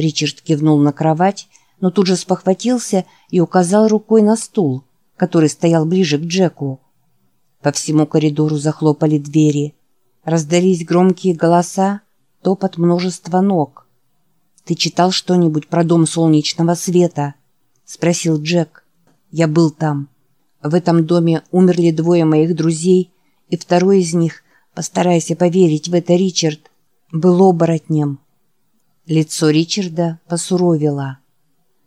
Ричард кивнул на кровать, но тут же спохватился и указал рукой на стул, который стоял ближе к Джеку. По всему коридору захлопали двери. Раздались громкие голоса, топот множества ног. «Ты читал что-нибудь про дом солнечного света?» — спросил Джек. «Я был там. В этом доме умерли двое моих друзей, и второй из них, постарайся поверить в это, Ричард, был оборотнем». Лицо Ричарда посуровило.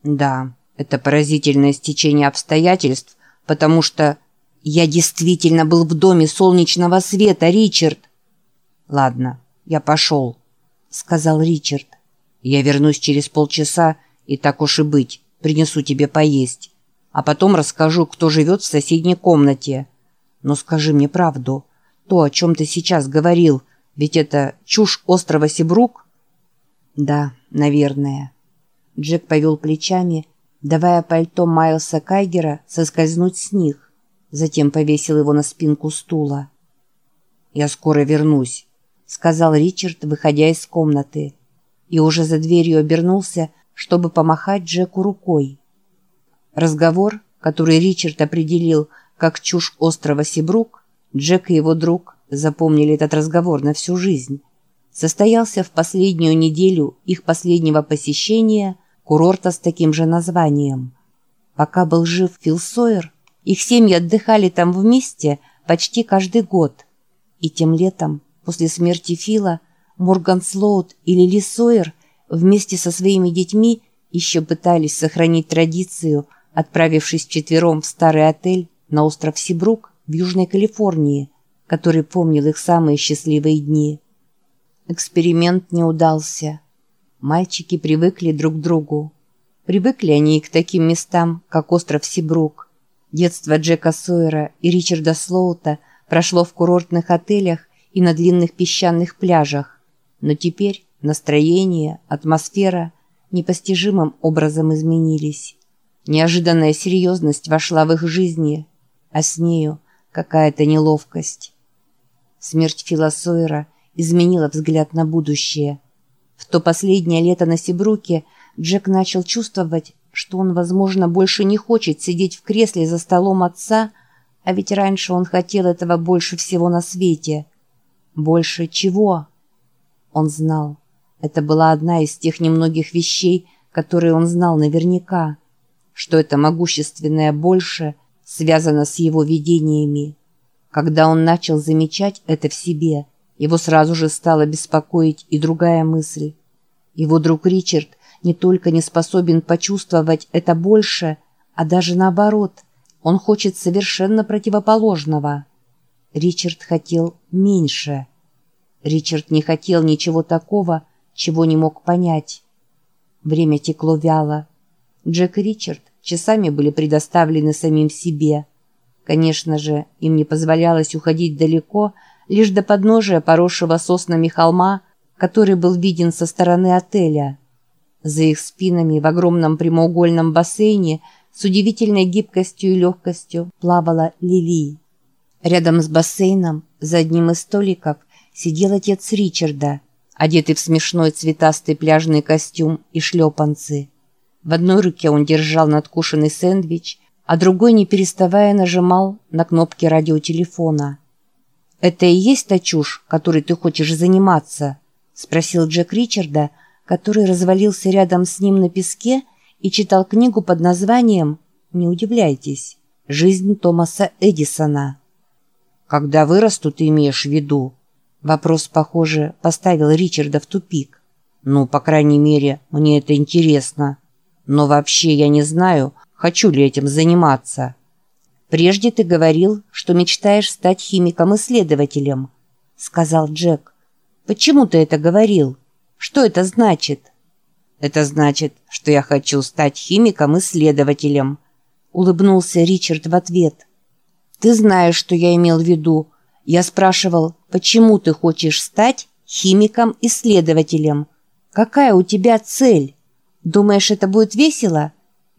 «Да, это поразительное стечение обстоятельств, потому что я действительно был в доме солнечного света, Ричард!» «Ладно, я пошел», — сказал Ричард. «Я вернусь через полчаса, и так уж и быть, принесу тебе поесть. А потом расскажу, кто живет в соседней комнате. Но скажи мне правду. То, о чем ты сейчас говорил, ведь это чушь острова Сибрук?» «Да, наверное». Джек повел плечами, давая пальто Майлса Кайгера соскользнуть с них. Затем повесил его на спинку стула. «Я скоро вернусь», — сказал Ричард, выходя из комнаты. И уже за дверью обернулся, чтобы помахать Джеку рукой. Разговор, который Ричард определил как чушь острова Сибрук, Джек и его друг запомнили этот разговор на всю жизнь состоялся в последнюю неделю их последнего посещения курорта с таким же названием. Пока был жив Фил Сойер, их семьи отдыхали там вместе почти каждый год. И тем летом, после смерти Фила, Морган Слоуд и Лили Сойер вместе со своими детьми еще пытались сохранить традицию, отправившись вчетвером в старый отель на остров Сибрук в Южной Калифорнии, который помнил их самые счастливые дни. Эксперимент не удался. Мальчики привыкли друг к другу. Привыкли они и к таким местам, как остров Сибрук. Детство Джека Сойера и Ричарда Слоута прошло в курортных отелях и на длинных песчаных пляжах. Но теперь настроение, атмосфера непостижимым образом изменились. Неожиданная серьезность вошла в их жизни, а с нею какая-то неловкость. Смерть Фила Сойера изменила взгляд на будущее. В то последнее лето на Сибруке Джек начал чувствовать, что он, возможно, больше не хочет сидеть в кресле за столом отца, а ведь раньше он хотел этого больше всего на свете. Больше чего? Он знал. Это была одна из тех немногих вещей, которые он знал наверняка, что это могущественное «больше» связано с его видениями. Когда он начал замечать это в себе – его сразу же стала беспокоить и другая мысль. Его друг Ричард не только не способен почувствовать это больше, а даже наоборот, он хочет совершенно противоположного. Ричард хотел меньше. Ричард не хотел ничего такого, чего не мог понять. Время текло вяло. Джек и Ричард часами были предоставлены самим себе. Конечно же, им не позволялось уходить далеко, лишь до подножия поросшего соснами холма, который был виден со стороны отеля. За их спинами в огромном прямоугольном бассейне с удивительной гибкостью и легкостью плавала Лили. Рядом с бассейном, за одним из столиков, сидел отец Ричарда, одетый в смешной цветастый пляжный костюм и шлепанцы. В одной руке он держал надкушенный сэндвич, а другой, не переставая, нажимал на кнопки радиотелефона – «Это и есть та чушь, которой ты хочешь заниматься?» — спросил Джек Ричарда, который развалился рядом с ним на песке и читал книгу под названием «Не удивляйтесь. Жизнь Томаса Эдисона». «Когда вырасту, ты имеешь в виду?» Вопрос, похоже, поставил Ричарда в тупик. «Ну, по крайней мере, мне это интересно. Но вообще я не знаю, хочу ли этим заниматься». «Прежде ты говорил, что мечтаешь стать химиком-исследователем», — сказал Джек. «Почему ты это говорил? Что это значит?» «Это значит, что я хочу стать химиком-исследователем», — улыбнулся Ричард в ответ. «Ты знаешь, что я имел в виду. Я спрашивал, почему ты хочешь стать химиком-исследователем? Какая у тебя цель? Думаешь, это будет весело?»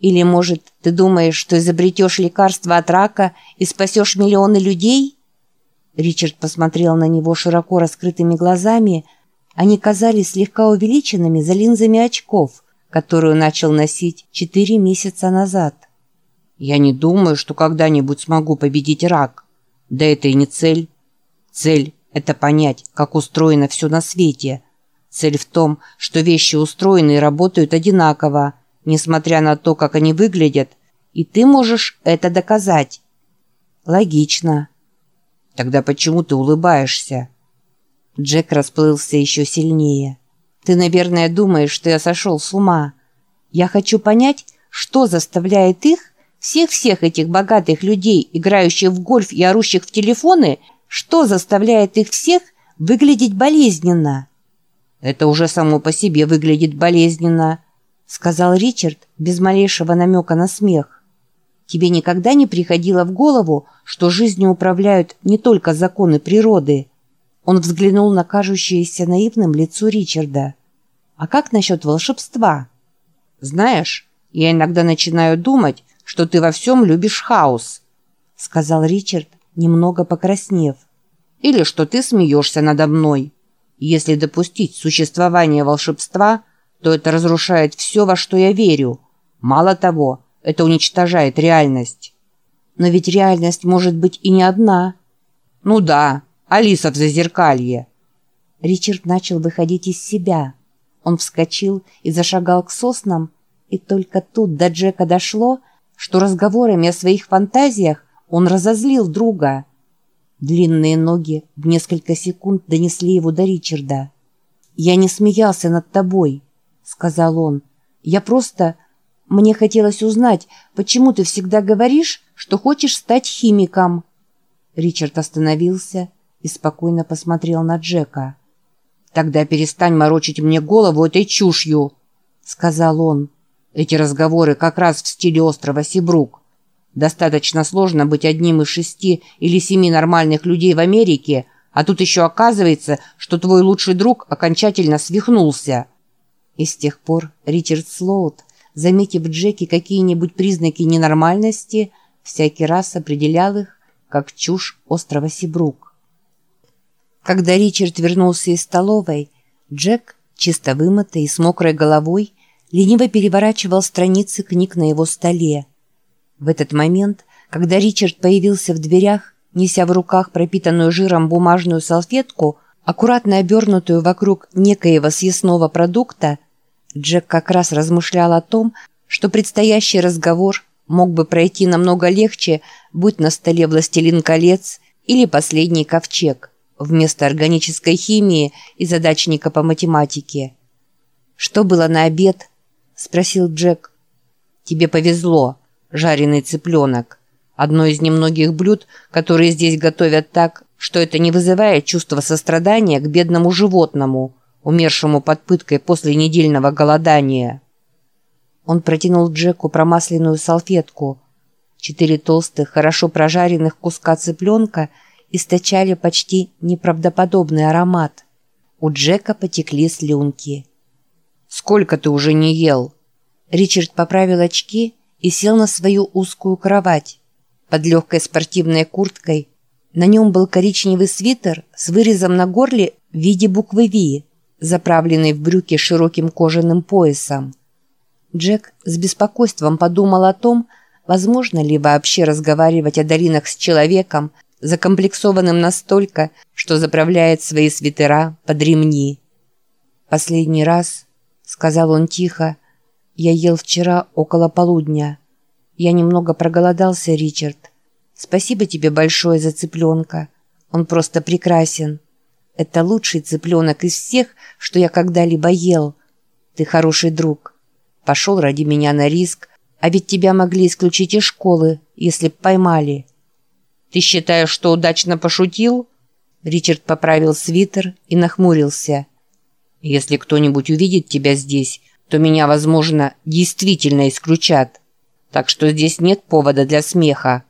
Или, может, ты думаешь, что изобретешь лекарство от рака и спасешь миллионы людей?» Ричард посмотрел на него широко раскрытыми глазами. Они казались слегка увеличенными за линзами очков, которую начал носить четыре месяца назад. Я не думаю, что когда-нибудь смогу победить рак. Да это и не цель. Цель – это понять, как устроено все на свете. Цель в том, что вещи устроены и работают одинаково, несмотря на то, как они выглядят, и ты можешь это доказать. Логично. Тогда почему ты улыбаешься? Джек расплылся еще сильнее. Ты, наверное, думаешь, что я сошел с ума. Я хочу понять, что заставляет их всех-всех этих богатых людей, играющих в гольф и орущих в телефоны, что заставляет их всех выглядеть болезненно? Это уже само по себе выглядит болезненно, сказал Ричард без малейшего намека на смех. Тебе никогда не приходило в голову, что жизнью управляют не только законы природы? Он взглянул на кажущееся наивным лицо Ричарда. А как насчет волшебства? Знаешь, я иногда начинаю думать, что ты во всем любишь хаос», — сказал Ричард, немного покраснев. «Или что ты смеешься надо мной. Если допустить существование волшебства, то это разрушает все, во что я верю. Мало того, это уничтожает реальность». «Но ведь реальность может быть и не одна». «Ну да, Алиса в зазеркалье». Ричард начал выходить из себя. Он вскочил и зашагал к соснам, и только тут до Джека дошло, что разговорами о своих фантазиях он разозлил друга. Длинные ноги в несколько секунд донесли его до Ричарда. «Я не смеялся над тобой», — сказал он. «Я просто... Мне хотелось узнать, почему ты всегда говоришь, что хочешь стать химиком». Ричард остановился и спокойно посмотрел на Джека. «Тогда перестань морочить мне голову этой чушью», — сказал он. Эти разговоры как раз в стиле острова Сибрук. Достаточно сложно быть одним из шести или семи нормальных людей в Америке, а тут еще оказывается, что твой лучший друг окончательно свихнулся. И с тех пор Ричард Слоут, заметив в Джеке какие-нибудь признаки ненормальности, всякий раз определял их как чушь острова Сибрук. Когда Ричард вернулся из столовой, Джек, чисто вымытый и с мокрой головой, лениво переворачивал страницы книг на его столе. В этот момент, когда Ричард появился в дверях, неся в руках пропитанную жиром бумажную салфетку, аккуратно обернутую вокруг некоего съестного продукта, Джек как раз размышлял о том, что предстоящий разговор мог бы пройти намного легче, будь на столе «Властелин колец» или «Последний ковчег» вместо органической химии и задачника по математике. Что было на обед – спросил Джек. «Тебе повезло, жареный цыпленок. Одно из немногих блюд, которые здесь готовят так, что это не вызывает чувства сострадания к бедному животному, умершему под пыткой после недельного голодания». Он протянул Джеку промасленную салфетку. Четыре толстых, хорошо прожаренных куска цыпленка источали почти неправдоподобный аромат. У Джека потекли слюнки. «Сколько ты уже не ел?» Ричард поправил очки и сел на свою узкую кровать. Под легкой спортивной курткой на нем был коричневый свитер с вырезом на горле в виде буквы «Ви», заправленный в брюки широким кожаным поясом. Джек с беспокойством подумал о том, возможно ли вообще разговаривать о долинах с человеком, закомплексованным настолько, что заправляет свои свитера под ремни. Последний раз — сказал он тихо. «Я ел вчера около полудня. Я немного проголодался, Ричард. Спасибо тебе большое за цыпленка. Он просто прекрасен. Это лучший цыпленок из всех, что я когда-либо ел. Ты хороший друг. Пошел ради меня на риск, а ведь тебя могли исключить из школы, если б поймали». «Ты считаешь, что удачно пошутил?» Ричард поправил свитер и нахмурился. Если кто-нибудь увидит тебя здесь, то меня, возможно, действительно исключат. Так что здесь нет повода для смеха.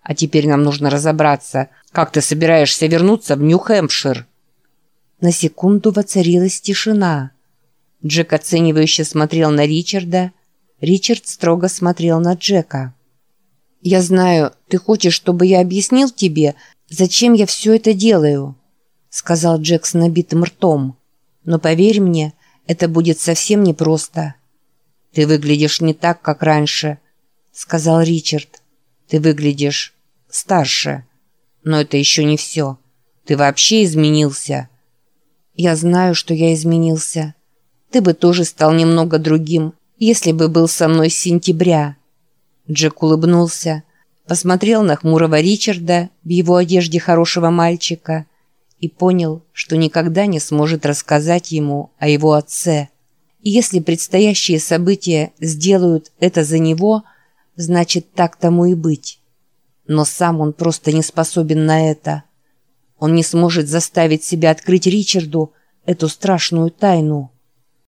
А теперь нам нужно разобраться, как ты собираешься вернуться в Нью-Хэмпшир». На секунду воцарилась тишина. Джек оценивающе смотрел на Ричарда. Ричард строго смотрел на Джека. «Я знаю, ты хочешь, чтобы я объяснил тебе, зачем я все это делаю», сказал Джек с набитым ртом. Но поверь мне, это будет совсем непросто. «Ты выглядишь не так, как раньше», — сказал Ричард. «Ты выглядишь старше. Но это еще не все. Ты вообще изменился». «Я знаю, что я изменился. Ты бы тоже стал немного другим, если бы был со мной с сентября». Джек улыбнулся, посмотрел на хмурого Ричарда в его одежде хорошего мальчика и понял, что никогда не сможет рассказать ему о его отце. И если предстоящие события сделают это за него, значит так тому и быть. Но сам он просто не способен на это. Он не сможет заставить себя открыть Ричарду эту страшную тайну.